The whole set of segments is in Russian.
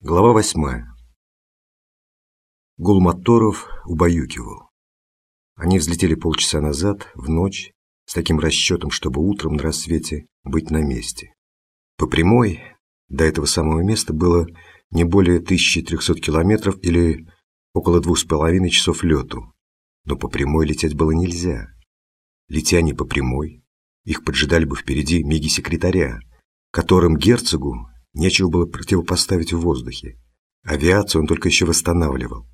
Глава восьмая. Гул моторов убаюкивал. Они взлетели полчаса назад, в ночь, с таким расчетом, чтобы утром на рассвете быть на месте. По прямой до этого самого места было не более 1300 километров или около двух с половиной часов лету. Но по прямой лететь было нельзя. Летя они по прямой, их поджидали бы впереди миги секретаря, которым герцогу Нечего было противопоставить в воздухе. Авиацию он только еще восстанавливал.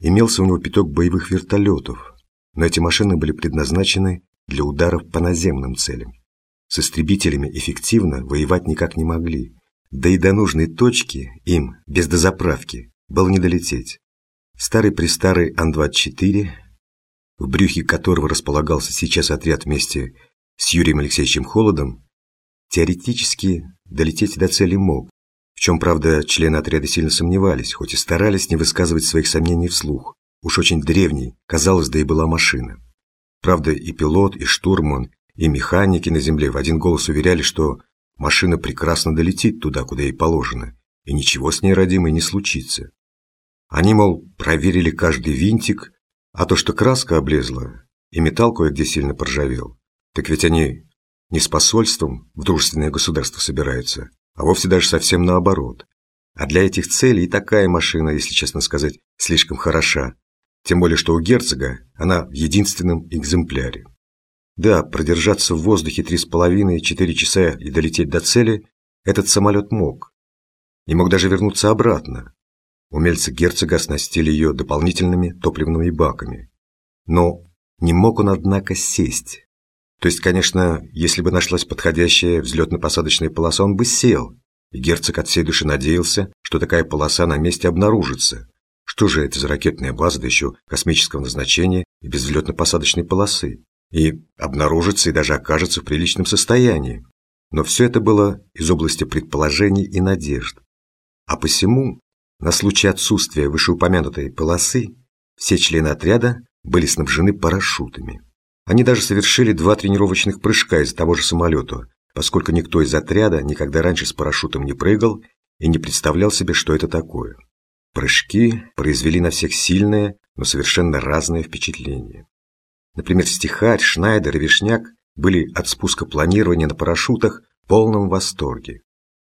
Имелся у него пяток боевых вертолетов, но эти машины были предназначены для ударов по наземным целям. С истребителями эффективно воевать никак не могли, да и до нужной точки им, без дозаправки, было не долететь. Старый-престарый Ан-24, в брюхе которого располагался сейчас отряд вместе с Юрием Алексеевичем Холодом, теоретически долететь до цели мог, в чем, правда, члены отряда сильно сомневались, хоть и старались не высказывать своих сомнений вслух. Уж очень древней, казалось, да и была машина. Правда, и пилот, и штурман, и механики на земле в один голос уверяли, что машина прекрасно долетит туда, куда ей положено, и ничего с ней, родимой, не случится. Они, мол, проверили каждый винтик, а то, что краска облезла, и металл кое-где сильно поржавел, так ведь они не с посольством в дружественное государство собираются, а вовсе даже совсем наоборот. А для этих целей и такая машина, если честно сказать, слишком хороша. Тем более, что у герцога она в единственном экземпляре. Да, продержаться в воздухе три с половиной-четыре часа и долететь до цели этот самолет мог. И мог даже вернуться обратно. Умельцы герцога оснастили ее дополнительными топливными баками. Но не мог он, однако, сесть. То есть, конечно, если бы нашлась подходящая взлетно-посадочная полоса, он бы сел. И герцог от всей души надеялся, что такая полоса на месте обнаружится. Что же это за ракетная база, да еще космического назначения и без взлетно-посадочной полосы? И обнаружится и даже окажется в приличном состоянии. Но все это было из области предположений и надежд. А посему, на случай отсутствия вышеупомянутой полосы, все члены отряда были снабжены парашютами. Они даже совершили два тренировочных прыжка из того же самолета, поскольку никто из отряда никогда раньше с парашютом не прыгал и не представлял себе, что это такое. Прыжки произвели на всех сильное, но совершенно разное впечатление. Например, Стихарь, Шнайдер и Вишняк были от спуска планирования на парашютах в полном восторге.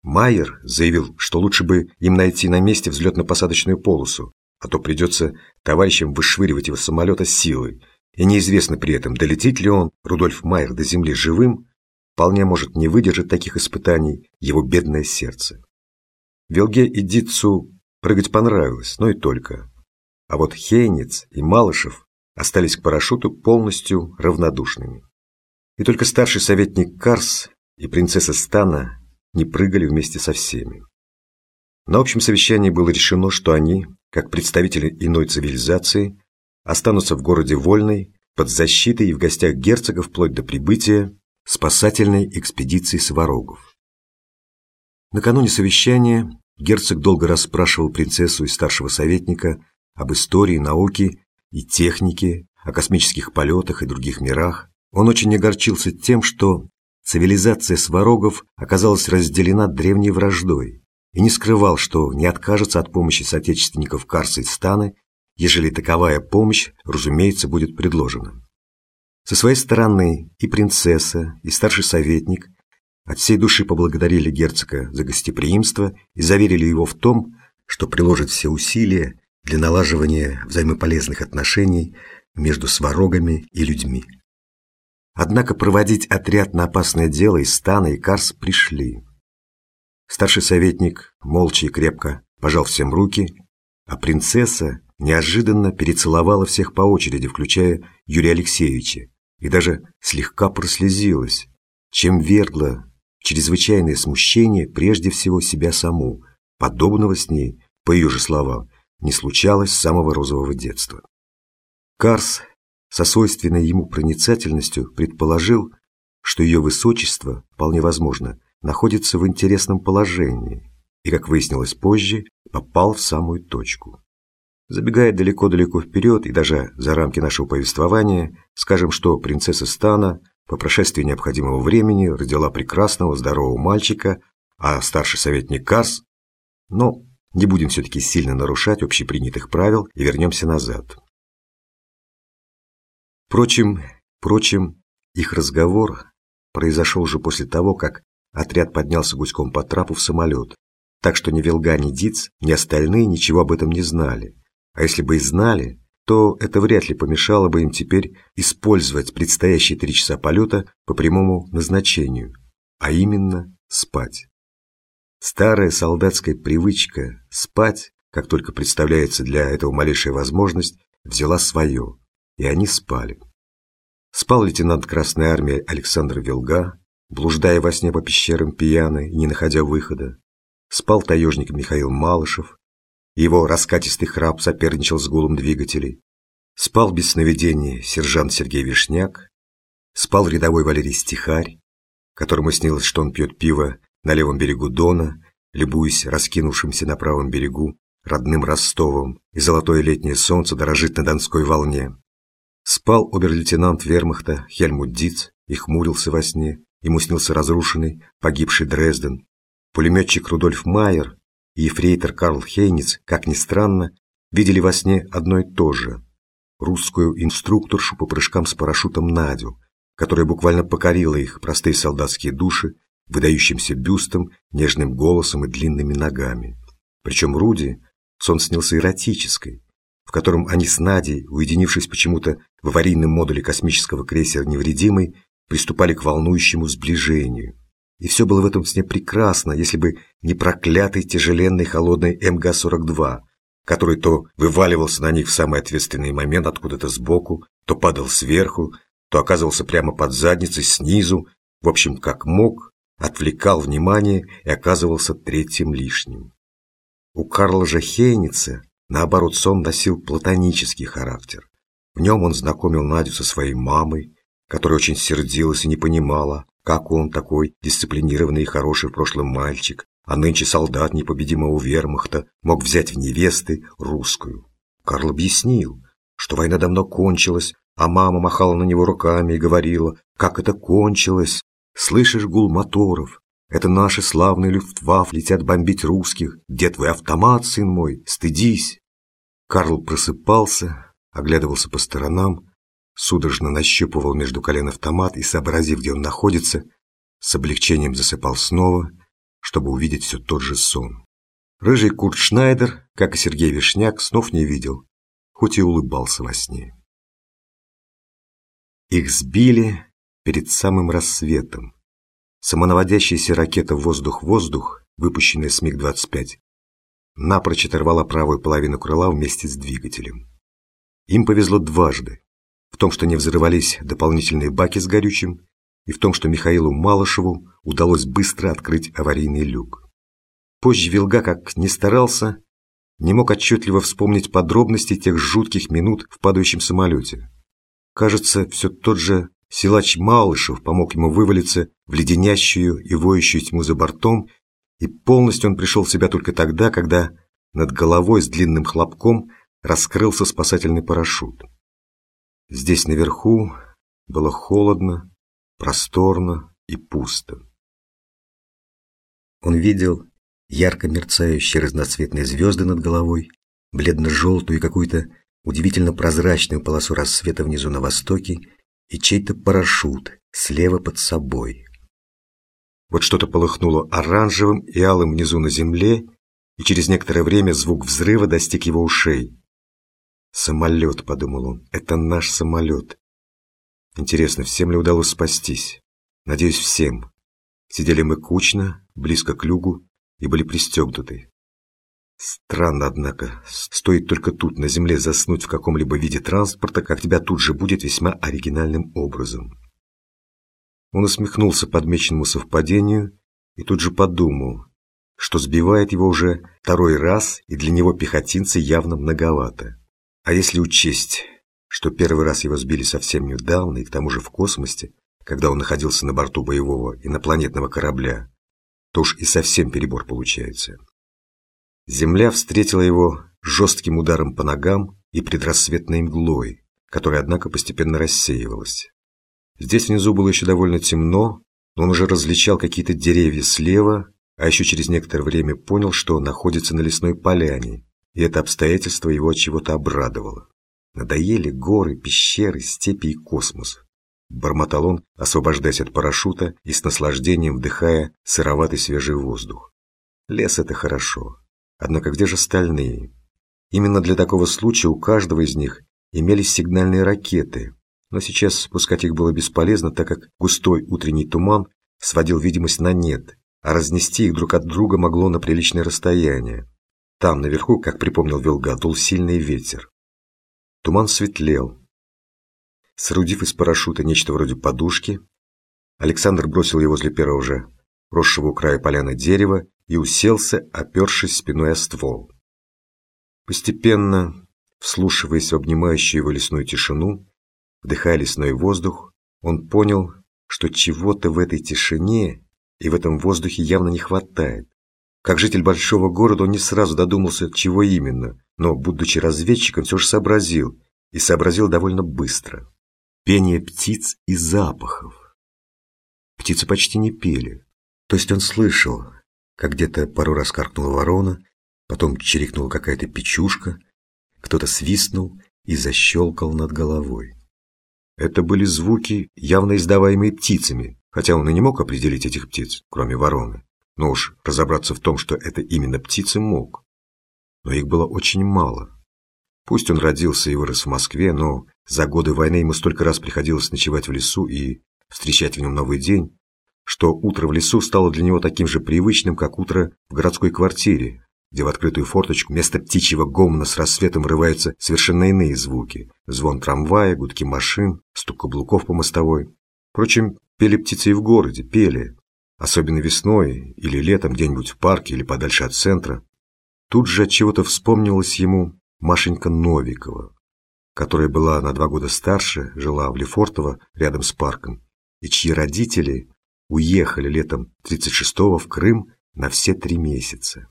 Майер заявил, что лучше бы им найти на месте взлетно-посадочную полосу, а то придется товарищам вышвыривать его самолета силой, и неизвестно при этом, долетит ли он, Рудольф Майер, до земли живым, вполне может не выдержать таких испытаний его бедное сердце. Велге и Дитцу прыгать понравилось, но и только. А вот Хейниц и Малышев остались к парашюту полностью равнодушными. И только старший советник Карс и принцесса Стана не прыгали вместе со всеми. На общем совещании было решено, что они, как представители иной цивилизации, останутся в городе Вольной, под защитой и в гостях герцога вплоть до прибытия спасательной экспедиции Сварогов. Накануне совещания герцог долго расспрашивал принцессу и старшего советника об истории, науке и технике, о космических полетах и других мирах. Он очень огорчился тем, что цивилизация Сварогов оказалась разделена древней враждой и не скрывал, что не откажется от помощи соотечественников Карса и Станы ежели таковая помощь, разумеется, будет предложена. Со своей стороны и принцесса, и старший советник от всей души поблагодарили герцога за гостеприимство и заверили его в том, что приложит все усилия для налаживания взаимополезных отношений между сварогами и людьми. Однако проводить отряд на опасное дело из стана и Карс пришли. Старший советник молча и крепко пожал всем руки, а принцесса неожиданно перецеловала всех по очереди, включая Юрия Алексеевича, и даже слегка прослезилась, чем вергла в чрезвычайное смущение прежде всего себя саму. Подобного с ней, по ее же словам, не случалось с самого розового детства. Карс со свойственной ему проницательностью предположил, что ее высочество, вполне возможно, находится в интересном положении и, как выяснилось позже, попал в самую точку. Забегая далеко-далеко вперед и даже за рамки нашего повествования, скажем, что принцесса Стана по прошествии необходимого времени родила прекрасного, здорового мальчика, а старший советник Карс Но не будем все-таки сильно нарушать общепринятых правил и вернемся назад. Впрочем, впрочем, их разговор произошел уже после того, как отряд поднялся гуськом по трапу в самолет, так что ни Вилга, ни Диц, ни остальные ничего об этом не знали. А если бы и знали, то это вряд ли помешало бы им теперь использовать предстоящие три часа полета по прямому назначению, а именно спать. Старая солдатская привычка спать, как только представляется для этого малейшая возможность, взяла свое, и они спали. Спал лейтенант Красной Армии Александр Вилга, блуждая во сне по пещерам пьяный и не находя выхода. Спал таежник Михаил Малышев, его раскатистый храп соперничал с гулом двигателей. Спал без сновидения сержант Сергей Вишняк. Спал рядовой Валерий Стихарь, которому снилось, что он пьет пиво на левом берегу Дона, любуясь раскинувшимся на правом берегу родным Ростовом, и золотое летнее солнце дорожит на Донской волне. Спал обер-лейтенант вермахта Хельмут Диц и хмурился во сне. Ему снился разрушенный, погибший Дрезден. Пулеметчик Рудольф Майер и ефрейтор Карл Хейниц, как ни странно, видели во сне одно и то же. Русскую инструкторшу по прыжкам с парашютом Надю, которая буквально покорила их простые солдатские души выдающимся бюстом, нежным голосом и длинными ногами. Причем Руди сон снился эротической, в котором они с Надей, уединившись почему-то в аварийном модуле космического крейсера «Невредимый», приступали к волнующему сближению. И все было в этом сне прекрасно, если бы не проклятый тяжеленный холодный МГ-42, который то вываливался на них в самый ответственный момент откуда-то сбоку, то падал сверху, то оказывался прямо под задницей, снизу, в общем, как мог, отвлекал внимание и оказывался третьим лишним. У Карла же Хейница, наоборот, сон носил платонический характер. В нем он знакомил Надю со своей мамой, которая очень сердилась и не понимала, как он такой дисциплинированный и хороший в прошлом мальчик, а нынче солдат непобедимого вермахта мог взять в невесты русскую. Карл объяснил, что война давно кончилась, а мама махала на него руками и говорила, как это кончилось. Слышишь гул моторов? Это наши славные люфтваф летят бомбить русских. Где твой автомат, сын мой? Стыдись. Карл просыпался, оглядывался по сторонам, судорожно нащупывал между колен автомат и, сообразив, где он находится, с облегчением засыпал снова, чтобы увидеть все тот же сон. Рыжий Курт Шнайдер, как и Сергей Вишняк, снов не видел, хоть и улыбался во сне. Их сбили перед самым рассветом. Самонаводящаяся ракета «Воздух-воздух», выпущенная с МиГ-25, напрочь оторвала правую половину крыла вместе с двигателем. Им повезло дважды в том, что не взрывались дополнительные баки с горючим, и в том, что Михаилу Малышеву удалось быстро открыть аварийный люк. Позже Вилга, как ни старался, не мог отчетливо вспомнить подробности тех жутких минут в падающем самолете. Кажется, все тот же силач Малышев помог ему вывалиться в леденящую и воющую тьму за бортом, и полностью он пришел в себя только тогда, когда над головой с длинным хлопком раскрылся спасательный парашют. Здесь наверху было холодно, просторно и пусто. Он видел ярко мерцающие разноцветные звезды над головой, бледно-желтую и какую-то удивительно прозрачную полосу рассвета внизу на востоке и чей-то парашют слева под собой. Вот что-то полыхнуло оранжевым и алым внизу на земле, и через некоторое время звук взрыва достиг его ушей. «Самолет», — подумал он, — «это наш самолет». Интересно, всем ли удалось спастись? Надеюсь, всем. Сидели мы кучно, близко к люгу, и были пристегнуты. Странно, однако, стоит только тут, на земле, заснуть в каком-либо виде транспорта, как тебя тут же будет весьма оригинальным образом. Он усмехнулся подмеченному совпадению и тут же подумал, что сбивает его уже второй раз, и для него пехотинцы явно многовато. А если учесть, что первый раз его сбили совсем недавно и к тому же в космосе, когда он находился на борту боевого инопланетного корабля, то уж и совсем перебор получается. Земля встретила его жестким ударом по ногам и предрассветной мглой, которая, однако, постепенно рассеивалась. Здесь внизу было еще довольно темно, но он уже различал какие-то деревья слева а еще через некоторое время понял, что находится на лесной поляне, и это обстоятельство его от чего-то обрадовало. Надоели горы, пещеры, степи и космос. Бормотал он, освобождаясь от парашюта и с наслаждением вдыхая сыроватый свежий воздух. Лес — это хорошо. Однако где же остальные? Именно для такого случая у каждого из них имелись сигнальные ракеты, но сейчас спускать их было бесполезно, так как густой утренний туман сводил видимость на нет, а разнести их друг от друга могло на приличное расстояние. Там, наверху, как припомнил Вилга, дул сильный ветер. Туман светлел. Соорудив из парашюта нечто вроде подушки, Александр бросил его возле первого же росшего у края поляны дерева и уселся, опершись спиной о ствол. Постепенно, вслушиваясь в обнимающую его лесную тишину, вдыхая лесной воздух, он понял, что чего-то в этой тишине и в этом воздухе явно не хватает. Как житель большого города он не сразу додумался, чего именно, но, будучи разведчиком, все же сообразил, и сообразил довольно быстро. Пение птиц и запахов. Птицы почти не пели. То есть он слышал, как где-то пару раз каркнула ворона, потом чирикнула какая-то печушка, кто-то свистнул и защелкал над головой. Это были звуки, явно издаваемые птицами, хотя он и не мог определить этих птиц, кроме вороны. Но уж разобраться в том, что это именно птицы, мог. Но их было очень мало. Пусть он родился и вырос в Москве, но за годы войны ему столько раз приходилось ночевать в лесу и встречать в нем новый день, что утро в лесу стало для него таким же привычным, как утро в городской квартире, где в открытую форточку вместо птичьего гомона с рассветом врываются совершенно иные звуки. Звон трамвая, гудки машин, стук каблуков по мостовой. Впрочем, Пели птицы и в городе, пели. Особенно весной или летом где-нибудь в парке или подальше от центра. Тут же от чего-то вспомнилась ему Машенька Новикова, которая была на два года старше, жила в Лефортово рядом с парком, и чьи родители уехали летом 36-го в Крым на все три месяца.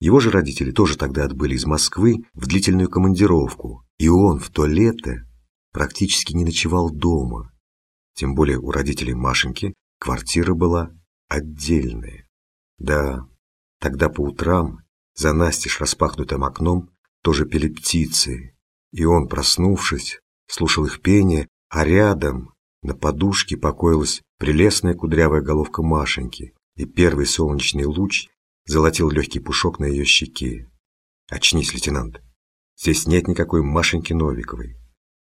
Его же родители тоже тогда отбыли из Москвы в длительную командировку, и он в то лето практически не ночевал дома, тем более у родителей Машеньки квартира была отдельная. Да, тогда по утрам за настежь распахнутым окном тоже пели птицы, и он, проснувшись, слушал их пение, а рядом на подушке покоилась прелестная кудрявая головка Машеньки, и первый солнечный луч золотил легкий пушок на ее щеке. «Очнись, лейтенант, здесь нет никакой Машеньки Новиковой.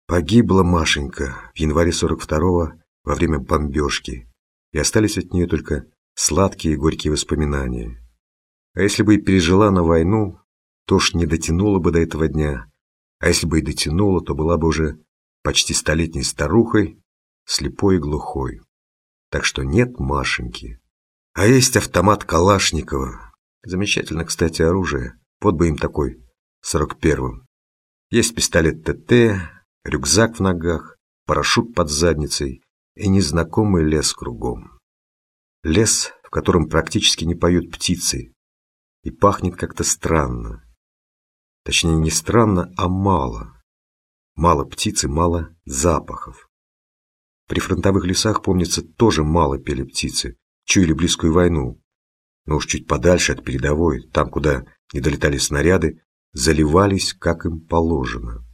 Погибла Машенька в январе 42-го во время бомбежки, и остались от нее только сладкие и горькие воспоминания. А если бы и пережила на войну, то ж не дотянула бы до этого дня, а если бы и дотянула, то была бы уже почти столетней старухой, слепой и глухой. Так что нет Машеньки. А есть автомат Калашникова. Замечательно, кстати, оружие. Вот бы им такой, сорок первым. Есть пистолет ТТ, рюкзак в ногах, парашют под задницей и незнакомый лес кругом. Лес, в котором практически не поют птицы, и пахнет как-то странно. Точнее, не странно, а мало. Мало птицы, мало запахов. При фронтовых лесах, помнится, тоже мало пели птицы, чуяли близкую войну. Но уж чуть подальше от передовой, там, куда не долетали снаряды, заливались, как им положено.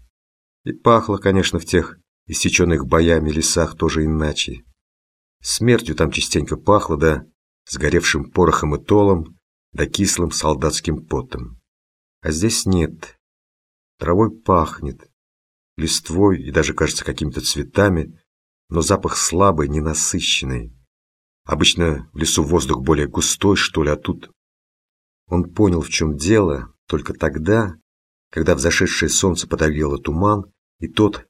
И пахло, конечно, в тех иссеченных боями лесах тоже иначе. Смертью там частенько пахло, да сгоревшим порохом и толом, да кислым солдатским потом. А здесь нет. Травой пахнет, листвой и даже, кажется, какими-то цветами, но запах слабый, ненасыщенный. Обычно в лесу воздух более густой, что ли, а тут... Он понял, в чем дело, только тогда, когда взошедшее солнце подогрело туман, и тот,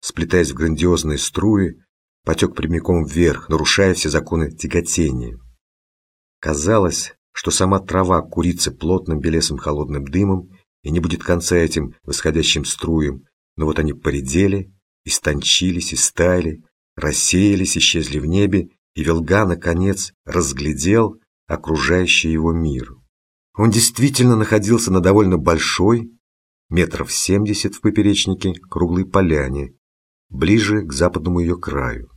сплетаясь в грандиозные струи, потек прямиком вверх, нарушая все законы тяготения. Казалось, что сама трава курится плотным белесым холодным дымом и не будет конца этим восходящим струям, но вот они поредели, истончились и стаяли, рассеялись, исчезли в небе, и Велга, наконец, разглядел окружающий его мир. Он действительно находился на довольно большой, метров семьдесят в поперечнике круглой поляне, ближе к западному ее краю.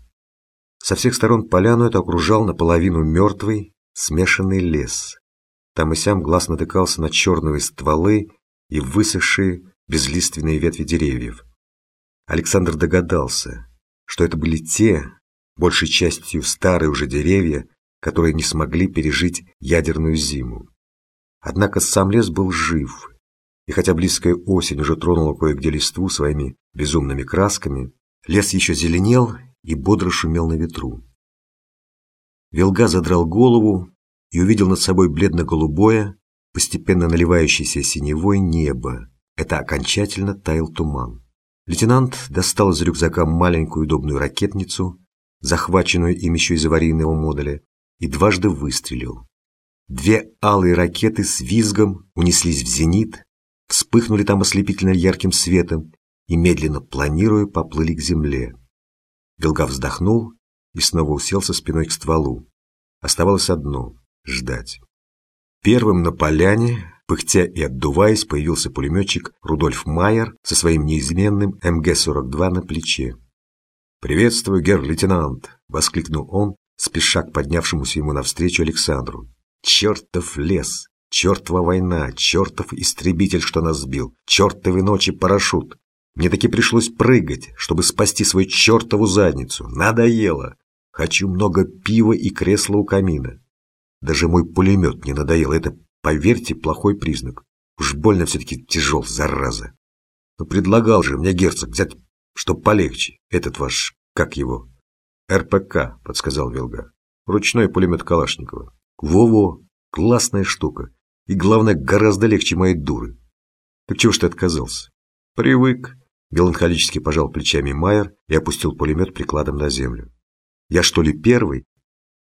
Со всех сторон поляну это окружал наполовину мертвый, смешанный лес. Там и сям глаз натыкался на черные стволы и высохшие безлиственные ветви деревьев. Александр догадался, что это были те, большей частью старые уже деревья, которые не смогли пережить ядерную зиму. Однако сам лес был жив, и хотя близкая осень уже тронула кое-где листву своими безумными красками, лес еще зеленел и бодро шумел на ветру. Велга задрал голову и увидел над собой бледно-голубое, постепенно наливающееся синевой небо. Это окончательно таял туман. Лейтенант достал из рюкзака маленькую удобную ракетницу, захваченную им еще из аварийного модуля, и дважды выстрелил. Две алые ракеты с визгом унеслись в зенит, вспыхнули там ослепительно ярким светом и, медленно планируя, поплыли к земле. Белга вздохнул и снова уселся спиной к стволу. Оставалось одно — ждать. Первым на поляне, пыхтя и отдуваясь, появился пулеметчик Рудольф Майер со своим неизменным МГ-42 на плече. «Приветствую, герр-лейтенант!» — воскликнул он, спеша к поднявшемуся ему навстречу Александру. «Чертов лес! Чертова война! Чертов истребитель, что нас сбил! Чертовы ночи парашют! Мне таки пришлось прыгать, чтобы спасти свою чертову задницу. Надоело! Хочу много пива и кресла у камина. Даже мой пулемет не надоел. Это, поверьте, плохой признак. Уж больно все-таки тяжел, зараза. Но предлагал же мне герцог взять, чтоб полегче. Этот ваш, как его? РПК, подсказал Велга. Ручной пулемет Калашникова. Во-во, классная штука. И главное, гораздо легче моей дуры. Так чего ж ты отказался? Привык. Меланхолически пожал плечами Майер и опустил пулемет прикладом на землю. Я что ли первый?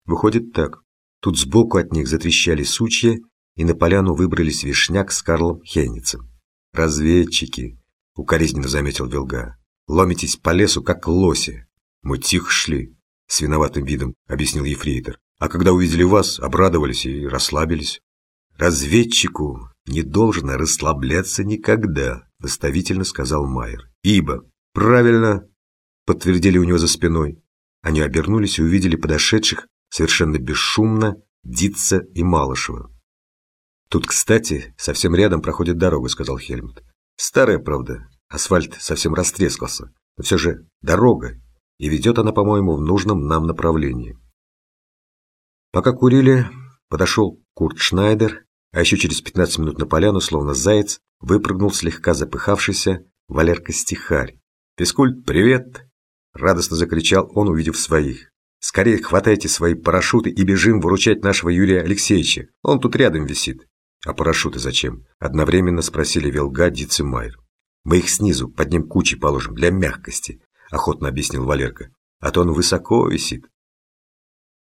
Выходит так. Тут сбоку от них затрещали сучья, и на поляну выбрались Вишняк с Карлом Хейницем. «Разведчики», — укоризненно заметил Велга, — «ломитесь по лесу, как лоси». «Мы тихо шли», — с виноватым видом объяснил ефрейтор. «А когда увидели вас, обрадовались и расслабились». «Разведчику не должно расслабляться никогда», — наставительно сказал Майер. «Ибо...» «Правильно», — подтвердили у него за спиной. Они обернулись и увидели подошедших совершенно бесшумно Дитца и Малышева. «Тут, кстати, совсем рядом проходит дорога», — сказал Хельмут. «Старая, правда, асфальт совсем растрескался, но все же дорога, и ведет она, по-моему, в нужном нам направлении». Пока курили, подошел Курт Шнайдер, а еще через 15 минут на поляну, словно заяц, выпрыгнул слегка запыхавшийся Валерка Стихарь. «Физкульт, привет!» Радостно закричал он, увидев своих. «Скорее хватайте свои парашюты и бежим выручать нашего Юрия Алексеевича. Он тут рядом висит». «А парашюты зачем?» Одновременно спросили Велга, Диц и Майер. «Мы их снизу под ним кучей положим, для мягкости», охотно объяснил Валерка. «А то он высоко висит».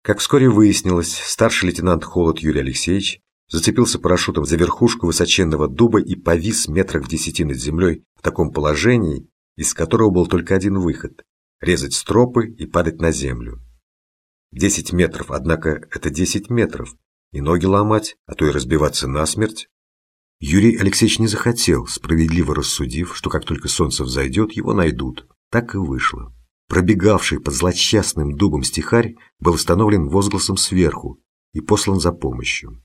Как вскоре выяснилось, старший лейтенант Холод Юрий Алексеевич зацепился парашютом за верхушку высоченного дуба и повис метрах в десяти над землей в таком положении, из которого был только один выход резать стропы и падать на землю. Десять метров, однако, это десять метров, и ноги ломать, а то и разбиваться насмерть. Юрий Алексеевич не захотел, справедливо рассудив, что как только солнце взойдет, его найдут. Так и вышло. Пробегавший под злочастным дубом стихарь был установлен возгласом сверху и послан за помощью.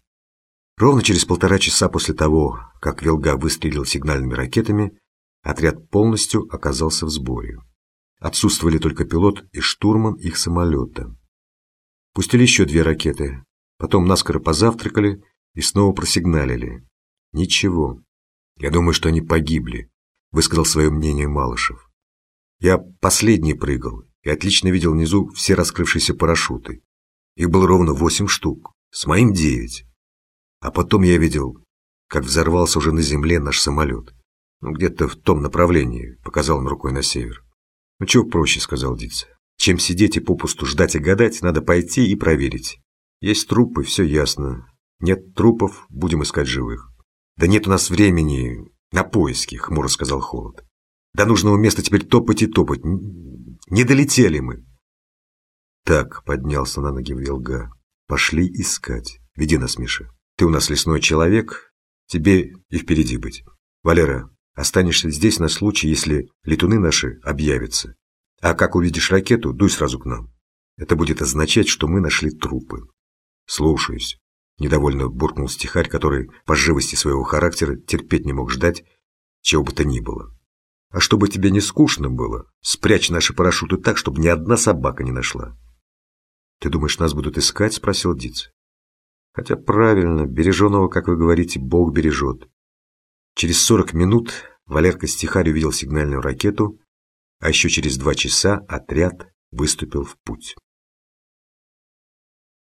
Ровно через полтора часа после того, как Велга выстрелил сигнальными ракетами, отряд полностью оказался в сборе. Отсутствовали только пилот и штурман их самолета. Пустили еще две ракеты, потом наскоро позавтракали и снова просигналили. Ничего. Я думаю, что они погибли, высказал свое мнение Малышев. Я последний прыгал и отлично видел внизу все раскрывшиеся парашюты. Их было ровно восемь штук, с моим девять. А потом я видел, как взорвался уже на земле наш самолет. Ну, где-то в том направлении, показал он рукой на север. «Ну чего проще», — сказал Диц. «Чем сидеть и попусту ждать и гадать, надо пойти и проверить. Есть трупы, все ясно. Нет трупов, будем искать живых». «Да нет у нас времени на поиски», — хмуро сказал Холод. «До нужного места теперь топать и топать. Не долетели мы». «Так», — поднялся на ноги Вилга. «Пошли искать. Веди нас, Миша. Ты у нас лесной человек, тебе и впереди быть. Валера, Останешься здесь на случай, если летуны наши объявятся. А как увидишь ракету, дуй сразу к нам. Это будет означать, что мы нашли трупы. Слушаюсь. Недовольно буркнул стихарь, который по живости своего характера терпеть не мог ждать, чего бы то ни было. А чтобы тебе не скучно было, спрячь наши парашюты так, чтобы ни одна собака не нашла. Ты думаешь, нас будут искать? Спросил Диц. Хотя правильно, береженого, как вы говорите, Бог бережет. Через сорок минут Валерка Стихарь увидел сигнальную ракету, а еще через два часа отряд выступил в путь.